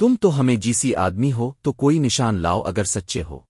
تم تو ہمیں جیسی آدمی ہو تو کوئی نشان لاؤ اگر سچے ہو۔